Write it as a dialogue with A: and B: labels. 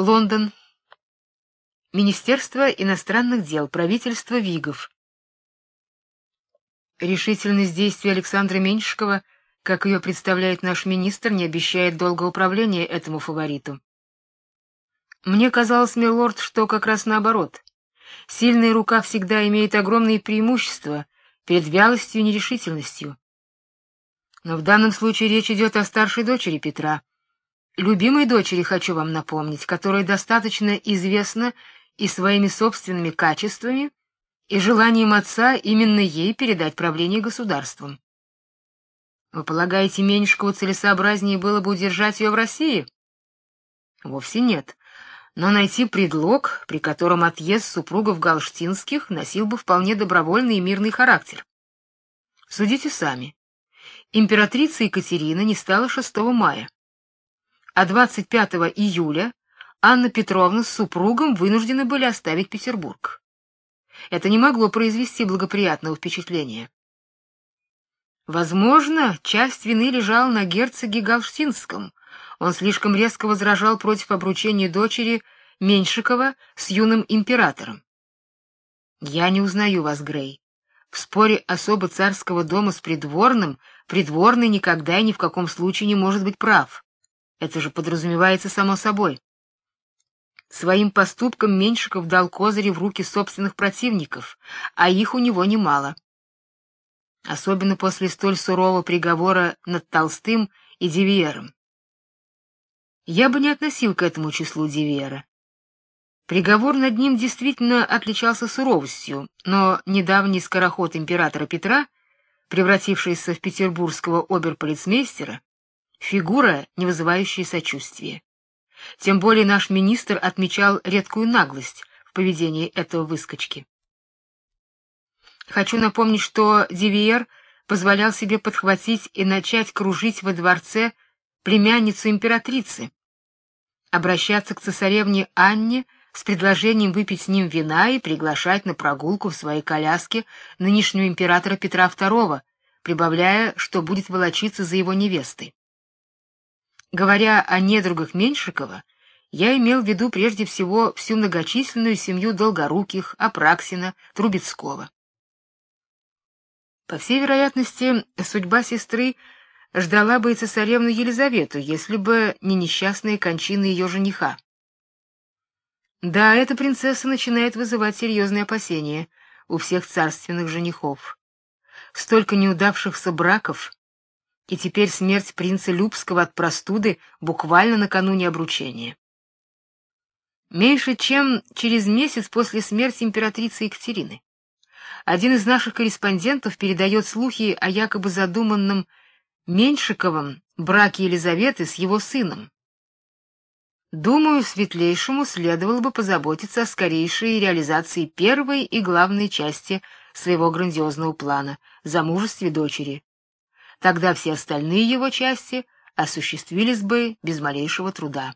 A: Лондон. Министерство иностранных дел, правительство Вигов. Решительность действий Александра Меньшикова, как ее представляет наш министр, не обещает долгого управления этому фавориту. Мне казалось, милорд, что как раз наоборот. Сильная рука всегда имеет огромные преимущества перед вялостью и нерешительностью. Но в данном случае речь идет о старшей дочери Петра, любимой дочери, хочу вам напомнить, которая достаточно известна и своими собственными качествами, и желанием отца именно ей передать правление государством. Вы полагаете, Меньшикову целесообразнее было бы удержать ее в России? Вовсе нет. Но найти предлог, при котором отъезд супругов Галштинских носил бы вполне добровольный и мирный характер. Судите сами. Императрица Екатерина не стала 6 мая а 25 июля Анна Петровна с супругом вынуждены были оставить Петербург. Это не могло произвести благоприятного впечатления. Возможно, часть вины лежала на герцоге Галштинском. Он слишком резко возражал против обручения дочери Меньшикова с юным императором. Я не узнаю вас, Грей. В споре особо царского дома с придворным придворный никогда и ни в каком случае не может быть прав. Это же подразумевается само собой. Своим поступком Меньшиков дал козыри в руки собственных противников, а их у него немало. Особенно после столь сурового приговора над Толстым и Девиером. Я бы не относил к этому числу Девиера. Приговор над ним действительно отличался суровостью, но недавний скороход императора Петра, превратившийся в петербургского оберполицмейстера, фигура, не вызывающая сочувствия. Тем более наш министр отмечал редкую наглость в поведении этого выскочки. Хочу напомнить, что Дивиер позволял себе подхватить и начать кружить во дворце племянницу императрицы, обращаться к цесаревне Анне с предложением выпить с ним вина и приглашать на прогулку в своей коляске нынешнего императора Петра II, прибавляя, что будет волочиться за его невестой. Говоря о недругах Меньшикова, я имел в виду прежде всего всю многочисленную семью Долгоруких, Апраксина, Трубецкого. По всей вероятности, судьба сестры ждала бы и цесаревну Елизавету, если бы не несчастная кончина ее жениха. Да, эта принцесса начинает вызывать серьезные опасения у всех царственных женихов. Столько неудавшихся браков и теперь смерть принца Любского от простуды буквально накануне обручения. Меньше чем через месяц после смерти императрицы Екатерины один из наших корреспондентов передает слухи о якобы задуманном Меньшиковом браке Елизаветы с его сыном. Думаю, светлейшему следовало бы позаботиться о скорейшей реализации первой и главной части своего грандиозного плана замужестве дочери, Тогда все остальные его части осуществились бы без малейшего труда.